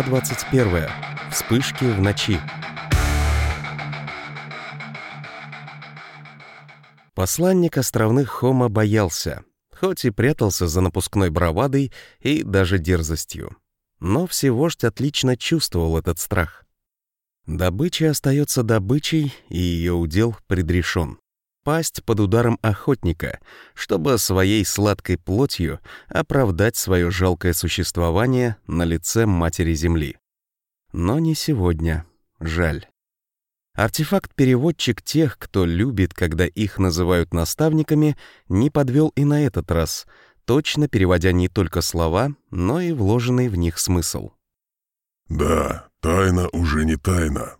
Глава 21. Вспышки в ночи. Посланник островных Хома боялся, хоть и прятался за напускной бравадой и даже дерзостью. Но всевождь отлично чувствовал этот страх. Добыча остается добычей, и ее удел предрешен. Пасть под ударом охотника, чтобы своей сладкой плотью оправдать свое жалкое существование на лице Матери Земли. Но не сегодня. Жаль. Артефакт-переводчик тех, кто любит, когда их называют наставниками, не подвел и на этот раз, точно переводя не только слова, но и вложенный в них смысл. «Да, тайна уже не тайна», —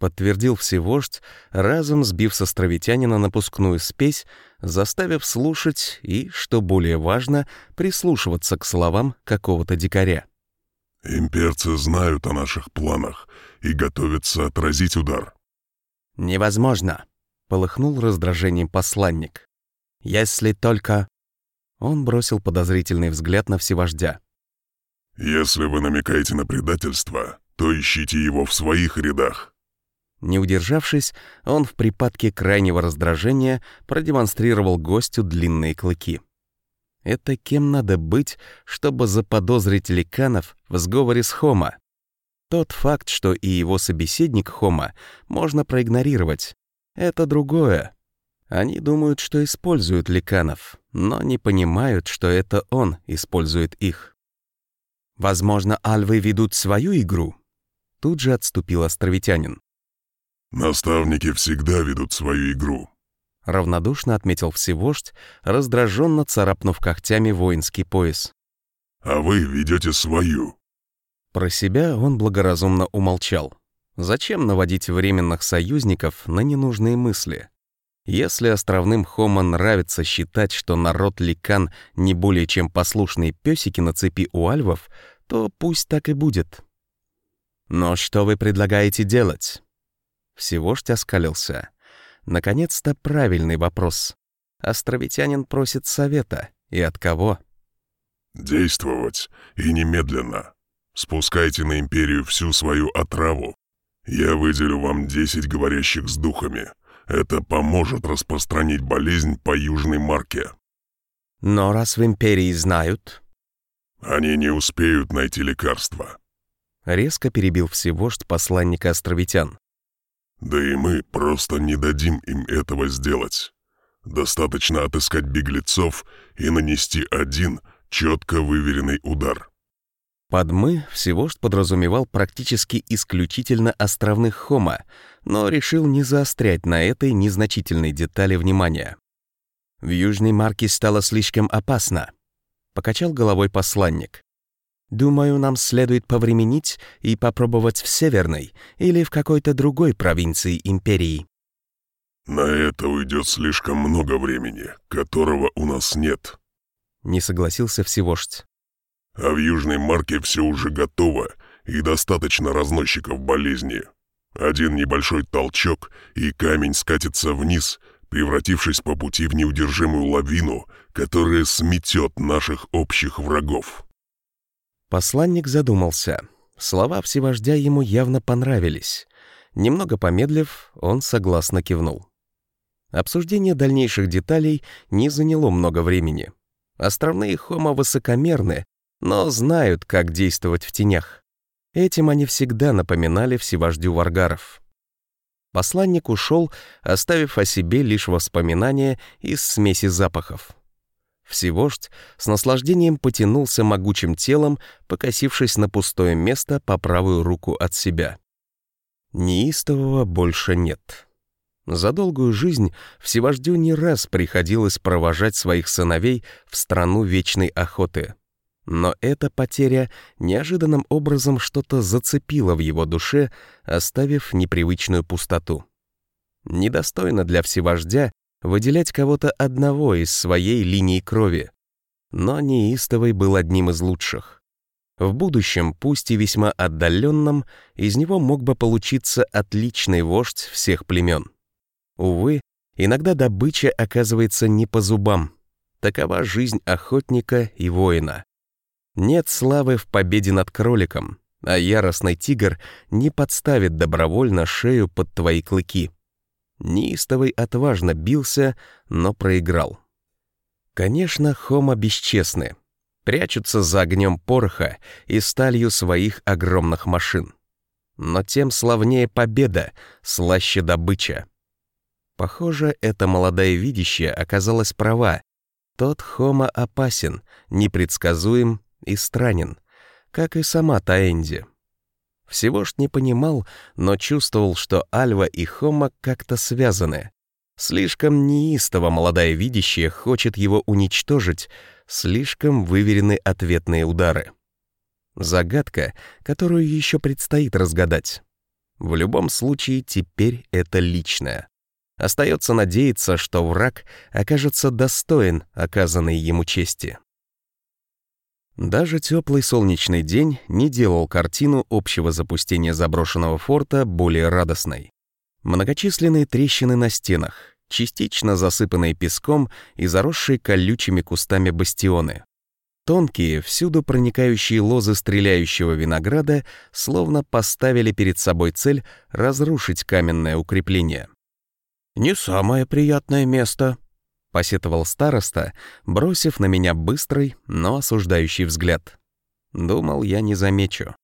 подтвердил всевождь, разом сбив с островитянина напускную спесь, заставив слушать и, что более важно, прислушиваться к словам какого-то дикаря. «Имперцы знают о наших планах и готовятся отразить удар». «Невозможно», — полыхнул раздражением посланник. «Если только...» Он бросил подозрительный взгляд на всевождя. «Если вы намекаете на предательство, то ищите его в своих рядах». Не удержавшись, он в припадке крайнего раздражения продемонстрировал гостю длинные клыки. Это кем надо быть, чтобы заподозрить Ликанов в сговоре с Хома? Тот факт, что и его собеседник Хома можно проигнорировать, это другое. Они думают, что используют ликанов, но не понимают, что это он использует их. Возможно, альвы ведут свою игру. Тут же отступил островитянин. «Наставники всегда ведут свою игру», — равнодушно отметил всевождь, раздраженно царапнув когтями воинский пояс. «А вы ведете свою». Про себя он благоразумно умолчал. Зачем наводить временных союзников на ненужные мысли? Если островным Хома нравится считать, что народ Ликан не более чем послушные песики на цепи у альвов, то пусть так и будет. Но что вы предлагаете делать? Всевождь оскалился. Наконец-то правильный вопрос. Островитянин просит совета. И от кого? «Действовать. И немедленно. Спускайте на Империю всю свою отраву. Я выделю вам десять говорящих с духами. Это поможет распространить болезнь по Южной Марке. Но раз в Империи знают... Они не успеют найти лекарства. Резко перебил всевождь посланника островитян. Да и мы просто не дадим им этого сделать. Достаточно отыскать беглецов и нанести один четко выверенный удар. Под «мы» всевождь подразумевал практически исключительно островных хома, но решил не заострять на этой незначительной детали внимания. «В Южной Марке стало слишком опасно», — покачал головой посланник. «Думаю, нам следует повременить и попробовать в Северной или в какой-то другой провинции Империи». «На это уйдет слишком много времени, которого у нас нет», — не согласился всевождь. А в Южной Марке все уже готово и достаточно разносчиков болезни. Один небольшой толчок, и камень скатится вниз, превратившись по пути в неудержимую лавину, которая сметет наших общих врагов. Посланник задумался. Слова всевождя ему явно понравились. Немного помедлив, он согласно кивнул. Обсуждение дальнейших деталей не заняло много времени. Островные хома высокомерны но знают, как действовать в тенях. Этим они всегда напоминали всевождю варгаров. Посланник ушел, оставив о себе лишь воспоминания из смеси запахов. Всевождь с наслаждением потянулся могучим телом, покосившись на пустое место по правую руку от себя. Неистового больше нет. За долгую жизнь Всевождю не раз приходилось провожать своих сыновей в страну вечной охоты — но эта потеря неожиданным образом что-то зацепила в его душе, оставив непривычную пустоту. Недостойно для всевождя выделять кого-то одного из своей линии крови. Но неистовый был одним из лучших. В будущем, пусть и весьма отдаленном, из него мог бы получиться отличный вождь всех племен. Увы, иногда добыча оказывается не по зубам. Такова жизнь охотника и воина. Нет славы в победе над кроликом, а яростный тигр не подставит добровольно шею под твои клыки. Неистовый отважно бился, но проиграл. Конечно, хома бесчестны, прячутся за огнем пороха и сталью своих огромных машин. Но тем славнее победа, слаще добыча. Похоже, эта молодая видящая оказалась права. Тот Хома опасен, непредсказуем и странен, как и сама Таэнди. Всего ж не понимал, но чувствовал, что Альва и Хома как-то связаны. Слишком неистово молодая видящая хочет его уничтожить, слишком выверены ответные удары. Загадка, которую еще предстоит разгадать. В любом случае, теперь это личное. Остается надеяться, что враг окажется достоин оказанной ему чести. Даже теплый солнечный день не делал картину общего запустения заброшенного форта более радостной. Многочисленные трещины на стенах, частично засыпанные песком и заросшие колючими кустами бастионы. Тонкие, всюду проникающие лозы стреляющего винограда словно поставили перед собой цель разрушить каменное укрепление. «Не самое приятное место», — посетовал староста, бросив на меня быстрый, но осуждающий взгляд. Думал, я не замечу.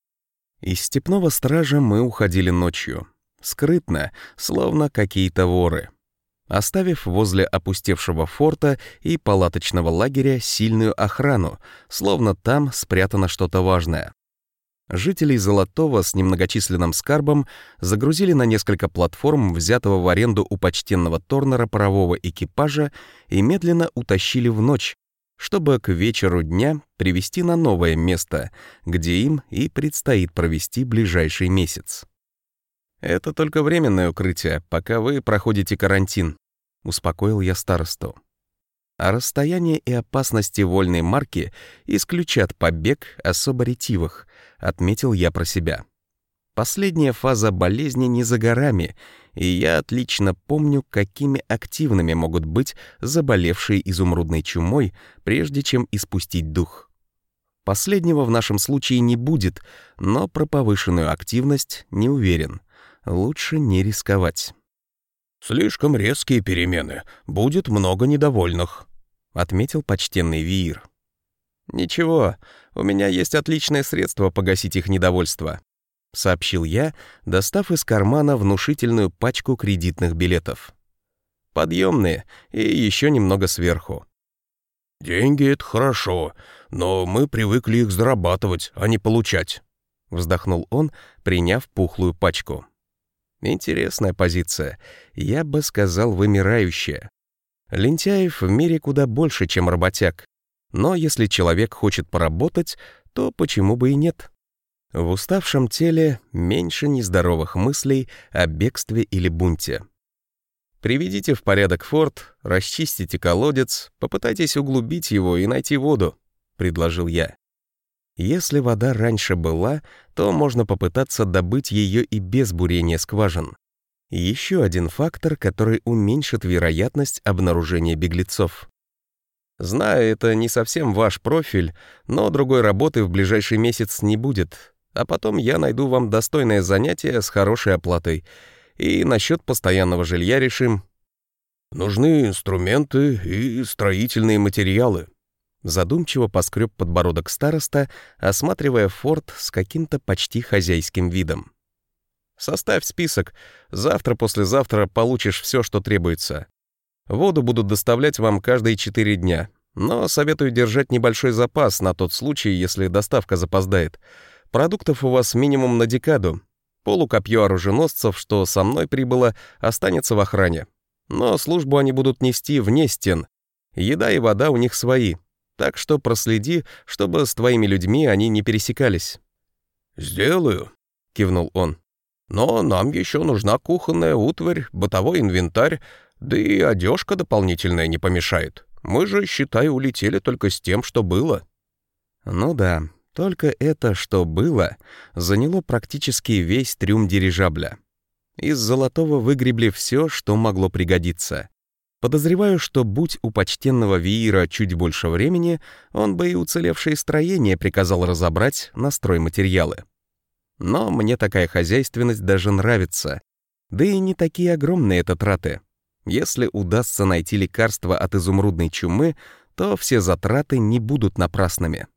Из степного стража мы уходили ночью. Скрытно, словно какие-то воры. Оставив возле опустевшего форта и палаточного лагеря сильную охрану, словно там спрятано что-то важное. Жителей Золотого с немногочисленным скарбом загрузили на несколько платформ, взятого в аренду у почтенного Торнера парового экипажа, и медленно утащили в ночь, чтобы к вечеру дня привести на новое место, где им и предстоит провести ближайший месяц. «Это только временное укрытие, пока вы проходите карантин», — успокоил я старосту. А расстояние и опасности вольной марки исключат побег особо ретивых, отметил я про себя. Последняя фаза болезни не за горами, и я отлично помню, какими активными могут быть заболевшие изумрудной чумой, прежде чем испустить дух. Последнего в нашем случае не будет, но про повышенную активность не уверен. Лучше не рисковать. «Слишком резкие перемены. Будет много недовольных», — отметил почтенный Виир. «Ничего, у меня есть отличное средство погасить их недовольство», — сообщил я, достав из кармана внушительную пачку кредитных билетов. «Подъемные и еще немного сверху». «Деньги — это хорошо, но мы привыкли их зарабатывать, а не получать», — вздохнул он, приняв пухлую пачку. Интересная позиция. Я бы сказал, вымирающая. Лентяев в мире куда больше, чем работяг. Но если человек хочет поработать, то почему бы и нет? В уставшем теле меньше нездоровых мыслей о бегстве или бунте. Приведите в порядок форт, расчистите колодец, попытайтесь углубить его и найти воду, — предложил я. Если вода раньше была, то можно попытаться добыть ее и без бурения скважин. Еще один фактор, который уменьшит вероятность обнаружения беглецов. Знаю, это не совсем ваш профиль, но другой работы в ближайший месяц не будет, а потом я найду вам достойное занятие с хорошей оплатой. И насчет постоянного жилья решим. Нужны инструменты и строительные материалы, Задумчиво поскреб подбородок староста, осматривая форт с каким-то почти хозяйским видом. «Составь список. Завтра-послезавтра получишь все, что требуется. Воду будут доставлять вам каждые четыре дня, но советую держать небольшой запас на тот случай, если доставка запоздает. Продуктов у вас минимум на декаду. Полукопье оруженосцев, что со мной прибыло, останется в охране. Но службу они будут нести вне стен. Еда и вода у них свои, так что проследи, чтобы с твоими людьми они не пересекались». «Сделаю», — кивнул он. «Но нам еще нужна кухонная утварь, бытовой инвентарь, да и одежка дополнительная не помешает. Мы же, считай, улетели только с тем, что было». «Ну да, только это, что было, заняло практически весь трюм дирижабля. Из золотого выгребли все, что могло пригодиться. Подозреваю, что будь у почтенного Виира чуть больше времени, он бы и уцелевшие строения приказал разобрать на стройматериалы. Но мне такая хозяйственность даже нравится. Да и не такие огромные это траты. Если удастся найти лекарство от изумрудной чумы, то все затраты не будут напрасными.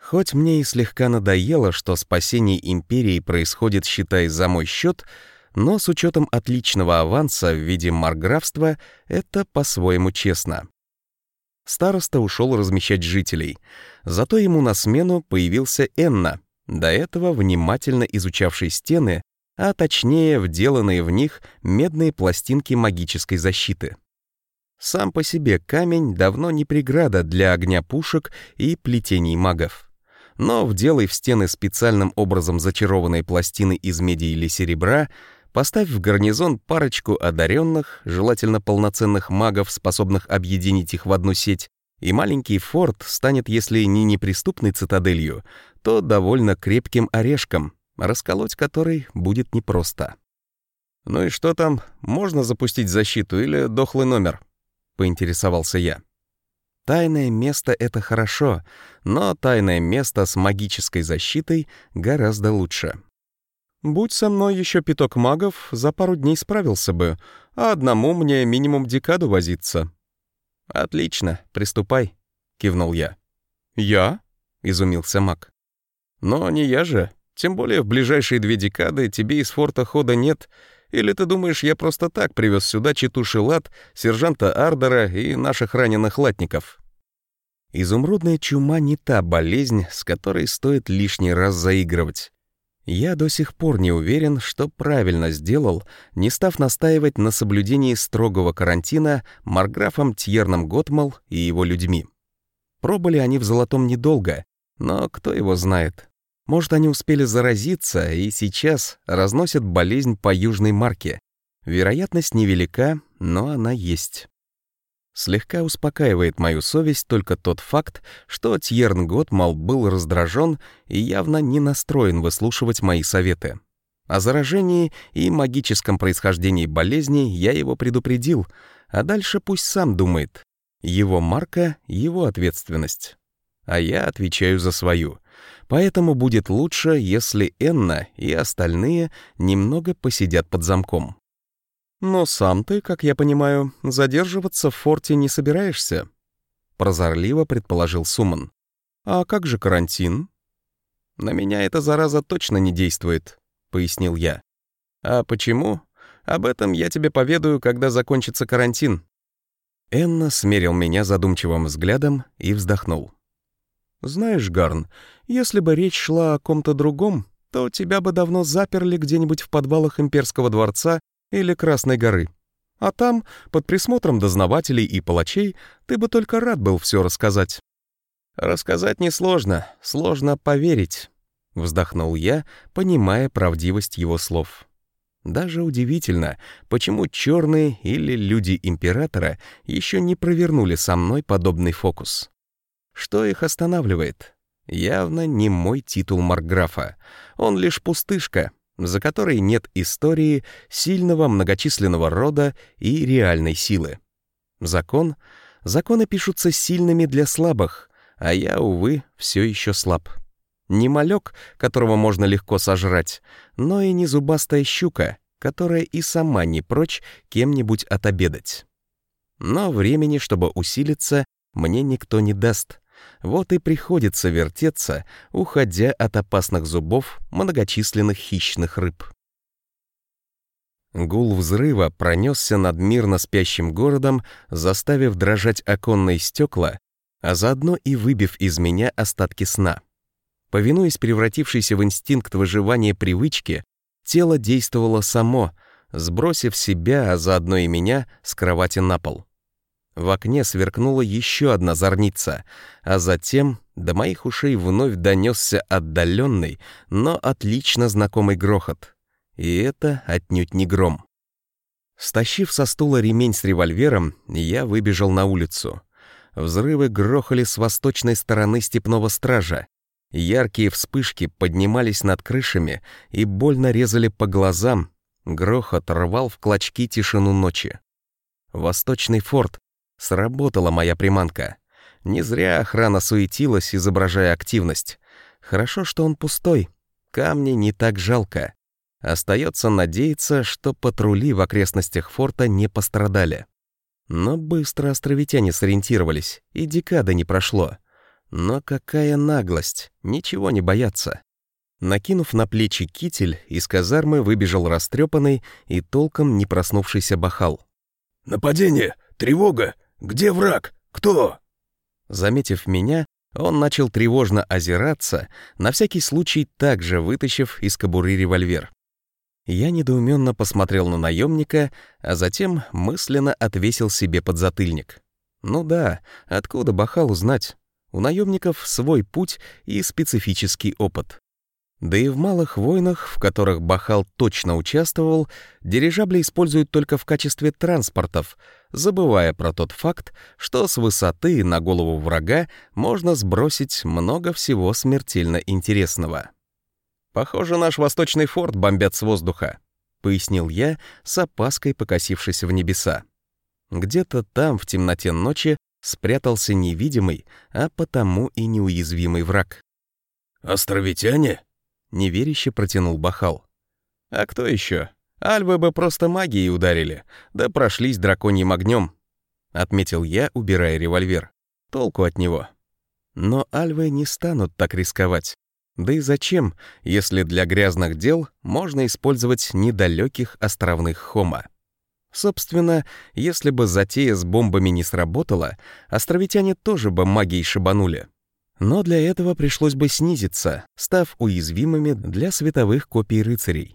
Хоть мне и слегка надоело, что спасение империи происходит, считай, за мой счет, но с учетом отличного аванса в виде марграфства это по-своему честно. Староста ушел размещать жителей, зато ему на смену появился Энна, до этого внимательно изучавший стены, а точнее вделанные в них медные пластинки магической защиты. Сам по себе камень давно не преграда для огня пушек и плетений магов. Но вделай в стены специальным образом зачарованные пластины из меди или серебра, поставь в гарнизон парочку одаренных, желательно полноценных магов, способных объединить их в одну сеть, и маленький форт станет, если не неприступной цитаделью, то довольно крепким орешком, расколоть который будет непросто. «Ну и что там, можно запустить защиту или дохлый номер?» — поинтересовался я. Тайное место — это хорошо, но тайное место с магической защитой гораздо лучше. Будь со мной еще пяток магов, за пару дней справился бы, а одному мне минимум декаду возиться. «Отлично, приступай», — кивнул я. «Я?» — изумился маг. «Но не я же. Тем более в ближайшие две декады тебе из форта хода нет. Или ты думаешь, я просто так привез сюда читу Шилат, сержанта Ардера и наших раненых латников?» Изумрудная чума не та болезнь, с которой стоит лишний раз заигрывать. Я до сих пор не уверен, что правильно сделал, не став настаивать на соблюдении строгого карантина Марграфом Тьерном Готмал и его людьми. Пробыли они в Золотом недолго, но кто его знает. Может, они успели заразиться и сейчас разносят болезнь по Южной Марке. Вероятность невелика, но она есть. Слегка успокаивает мою совесть только тот факт, что Тьерн Готмал был раздражен и явно не настроен выслушивать мои советы. О заражении и магическом происхождении болезни я его предупредил, а дальше пусть сам думает. Его марка — его ответственность. А я отвечаю за свою. Поэтому будет лучше, если Энна и остальные немного посидят под замком. Но сам ты, как я понимаю, задерживаться в форте не собираешься?» Прозорливо предположил Суман. «А как же карантин?» «На меня эта зараза точно не действует», — пояснил я. «А почему? Об этом я тебе поведаю, когда закончится карантин». Энна смерил меня задумчивым взглядом и вздохнул. «Знаешь, Гарн, если бы речь шла о ком-то другом, то тебя бы давно заперли где-нибудь в подвалах имперского дворца или Красной горы. А там, под присмотром дознавателей и палачей, ты бы только рад был все рассказать». «Рассказать несложно, сложно поверить», — вздохнул я, понимая правдивость его слов. Даже удивительно, почему черные или люди императора еще не провернули со мной подобный фокус. Что их останавливает? Явно не мой титул Марграфа. Он лишь пустышка, за которой нет истории сильного многочисленного рода и реальной силы. Закон? Законы пишутся сильными для слабых, а я, увы, все еще слаб. Не малек, которого можно легко сожрать, но и не зубастая щука, которая и сама не прочь кем-нибудь отобедать. Но времени, чтобы усилиться, мне никто не даст. Вот и приходится вертеться, уходя от опасных зубов многочисленных хищных рыб. Гул взрыва пронесся над мирно спящим городом, заставив дрожать оконные стекла, а заодно и выбив из меня остатки сна. Повинуясь превратившейся в инстинкт выживания привычке, тело действовало само, сбросив себя, а заодно и меня, с кровати на пол. В окне сверкнула еще одна зорница, а затем до моих ушей вновь донесся отдаленный, но отлично знакомый грохот. И это отнюдь не гром. Стащив со стула ремень с револьвером, я выбежал на улицу. Взрывы грохали с восточной стороны степного стража. Яркие вспышки поднимались над крышами и больно резали по глазам. Грохот рвал в клочки тишину ночи. Восточный форт Сработала моя приманка. Не зря охрана суетилась, изображая активность. Хорошо, что он пустой. камни не так жалко. Остается надеяться, что патрули в окрестностях форта не пострадали. Но быстро островитяне сориентировались, и декада не прошло. Но какая наглость, ничего не бояться. Накинув на плечи китель, из казармы выбежал растрепанный и толком не проснувшийся бахал. «Нападение! Тревога! Где враг? Кто?» Заметив меня, он начал тревожно озираться, на всякий случай также вытащив из кобуры револьвер. Я недоуменно посмотрел на наемника, а затем мысленно отвесил себе подзатыльник. Ну да, откуда Бахалу знать? У наемников свой путь и специфический опыт. Да и в малых войнах, в которых Бахал точно участвовал, дирижабли используют только в качестве транспортов, забывая про тот факт, что с высоты на голову врага можно сбросить много всего смертельно интересного. «Похоже, наш восточный форт бомбят с воздуха», — пояснил я, с опаской покосившись в небеса. Где-то там, в темноте ночи, спрятался невидимый, а потому и неуязвимый враг. «Островитяне?» — неверяще протянул Бахал. «А кто еще? Альвы бы просто магией ударили, да прошлись драконьим огнем», — отметил я, убирая револьвер. Толку от него. Но альвы не станут так рисковать. Да и зачем, если для грязных дел можно использовать недалеких островных хома? Собственно, если бы затея с бомбами не сработала, островитяне тоже бы магией шибанули. Но для этого пришлось бы снизиться, став уязвимыми для световых копий рыцарей.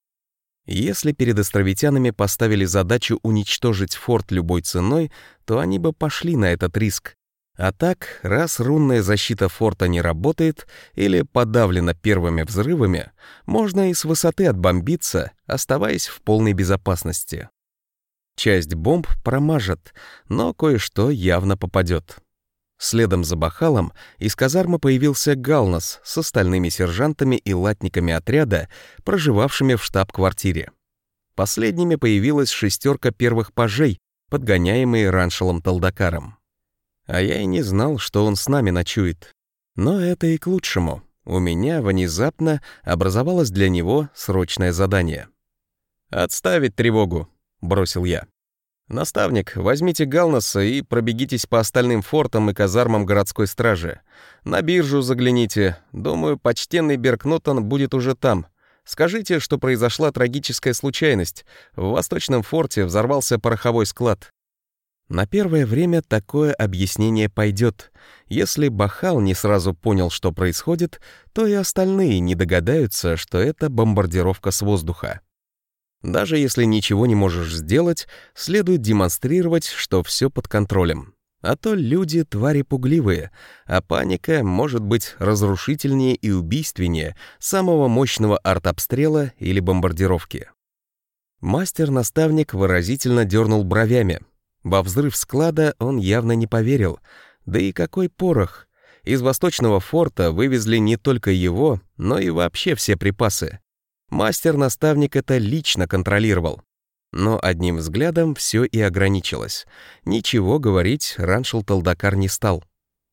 Если перед островитянами поставили задачу уничтожить форт любой ценой, то они бы пошли на этот риск. А так, раз рунная защита форта не работает или подавлена первыми взрывами, можно и с высоты отбомбиться, оставаясь в полной безопасности. Часть бомб промажет, но кое-что явно попадет. Следом за Бахалом из казармы появился Галнас с остальными сержантами и латниками отряда, проживавшими в штаб-квартире. Последними появилась шестерка первых пажей, подгоняемые Раншелом Талдакаром. А я и не знал, что он с нами ночует. Но это и к лучшему. У меня внезапно образовалось для него срочное задание. «Отставить тревогу», — бросил я. «Наставник, возьмите Галнаса и пробегитесь по остальным фортам и казармам городской стражи. На биржу загляните. Думаю, почтенный Беркнотон будет уже там. Скажите, что произошла трагическая случайность. В Восточном форте взорвался пороховой склад. На первое время такое объяснение пойдет. Если Бахал не сразу понял, что происходит, то и остальные не догадаются, что это бомбардировка с воздуха. Даже если ничего не можешь сделать, следует демонстрировать, что все под контролем. А то люди — твари пугливые, а паника может быть разрушительнее и убийственнее самого мощного артобстрела или бомбардировки. Мастер-наставник выразительно дернул бровями. Во взрыв склада он явно не поверил. Да и какой порох! Из восточного форта вывезли не только его, но и вообще все припасы. Мастер-наставник это лично контролировал. Но одним взглядом все и ограничилось. Ничего говорить Раншел Талдакар не стал.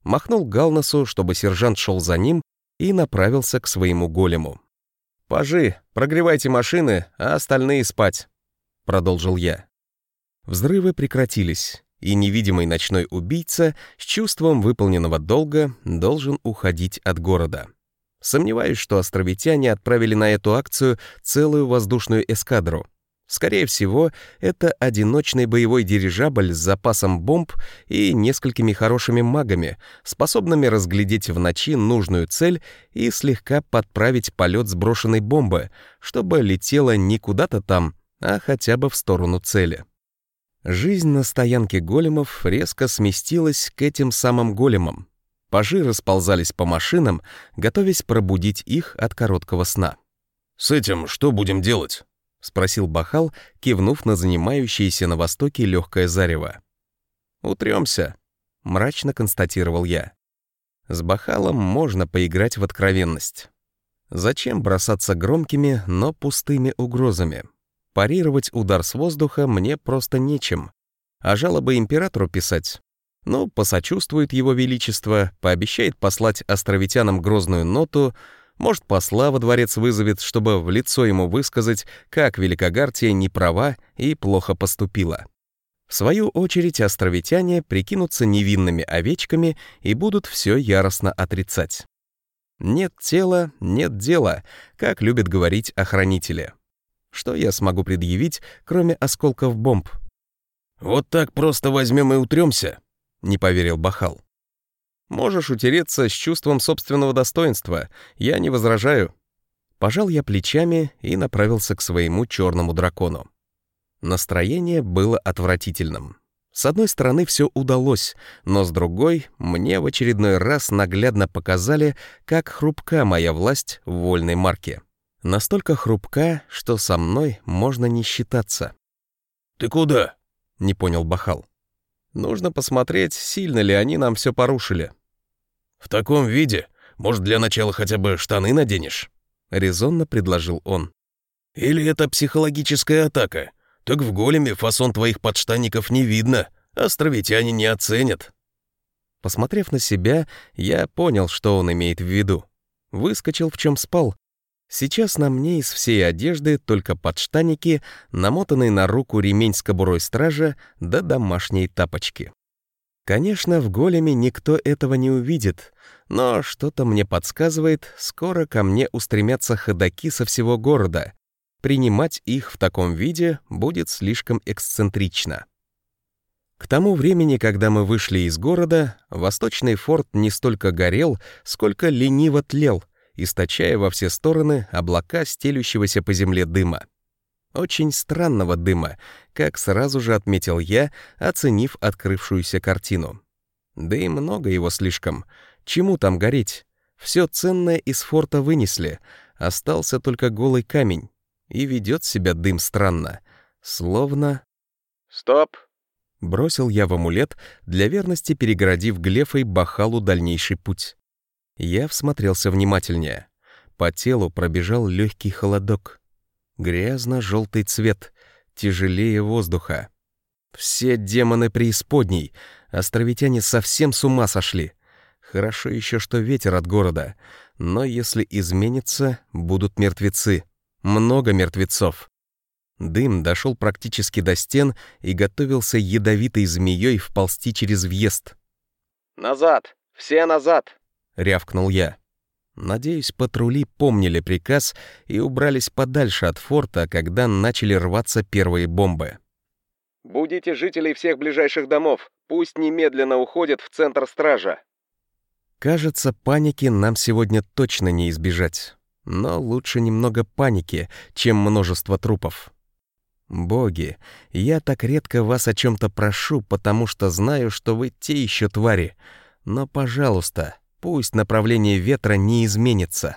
Махнул Галнасу, чтобы сержант шел за ним, и направился к своему голему. «Пажи, прогревайте машины, а остальные спать», — продолжил я. Взрывы прекратились, и невидимый ночной убийца с чувством выполненного долга должен уходить от города. Сомневаюсь, что островитяне отправили на эту акцию целую воздушную эскадру. Скорее всего, это одиночный боевой дирижабль с запасом бомб и несколькими хорошими магами, способными разглядеть в ночи нужную цель и слегка подправить полет сброшенной бомбы, чтобы летела не куда-то там, а хотя бы в сторону цели. Жизнь на стоянке големов резко сместилась к этим самым големам. Пажи расползались по машинам, готовясь пробудить их от короткого сна. «С этим что будем делать?» — спросил Бахал, кивнув на занимающееся на востоке легкое зарево. «Утремся», — мрачно констатировал я. «С Бахалом можно поиграть в откровенность. Зачем бросаться громкими, но пустыми угрозами? Парировать удар с воздуха мне просто нечем. А жалобы императору писать ну, посочувствует его величество, пообещает послать островитянам грозную ноту, Может, посла во дворец вызовет, чтобы в лицо ему высказать, как Великогартия не права и плохо поступила. В свою очередь островитяне прикинутся невинными овечками и будут все яростно отрицать. Нет тела, нет дела, как любят говорить охранители. Что я смогу предъявить, кроме осколков бомб? «Вот так просто возьмем и утремся», — не поверил Бахал. «Можешь утереться с чувством собственного достоинства, я не возражаю». Пожал я плечами и направился к своему черному дракону. Настроение было отвратительным. С одной стороны, все удалось, но с другой, мне в очередной раз наглядно показали, как хрупка моя власть в вольной марке. Настолько хрупка, что со мной можно не считаться. «Ты куда?» — не понял Бахал. «Нужно посмотреть, сильно ли они нам все порушили». «В таком виде, может, для начала хотя бы штаны наденешь?» — резонно предложил он. «Или это психологическая атака? Так в големе фасон твоих подштанников не видно, островитяне не оценят». Посмотрев на себя, я понял, что он имеет в виду. Выскочил, в чем спал. Сейчас на мне из всей одежды только подштанники, намотанный на руку ремень с кобурой стража да домашние тапочки. Конечно, в големе никто этого не увидит, но что-то мне подсказывает, скоро ко мне устремятся ходаки со всего города, принимать их в таком виде будет слишком эксцентрично. К тому времени, когда мы вышли из города, восточный форт не столько горел, сколько лениво тлел, источая во все стороны облака стелющегося по земле дыма. Очень странного дыма, как сразу же отметил я, оценив открывшуюся картину. Да и много его слишком. Чему там гореть? Все ценное из форта вынесли, остался только голый камень и ведет себя дым странно, словно... «Стоп!» — бросил я в амулет, для верности перегородив Глефой Бахалу дальнейший путь. Я всмотрелся внимательнее. По телу пробежал легкий холодок. Грязно-желтый цвет, тяжелее воздуха. Все демоны преисподней, островитяне совсем с ума сошли. Хорошо еще, что ветер от города, но если изменится, будут мертвецы. Много мертвецов. Дым дошел практически до стен и готовился ядовитой змеей вползти через въезд. «Назад! Все назад!» — рявкнул я. Надеюсь, патрули помнили приказ и убрались подальше от форта, когда начали рваться первые бомбы. «Будите жителей всех ближайших домов. Пусть немедленно уходят в центр стража». Кажется, паники нам сегодня точно не избежать. Но лучше немного паники, чем множество трупов. Боги, я так редко вас о чем-то прошу, потому что знаю, что вы те еще твари. Но, пожалуйста, пусть направление ветра не изменится.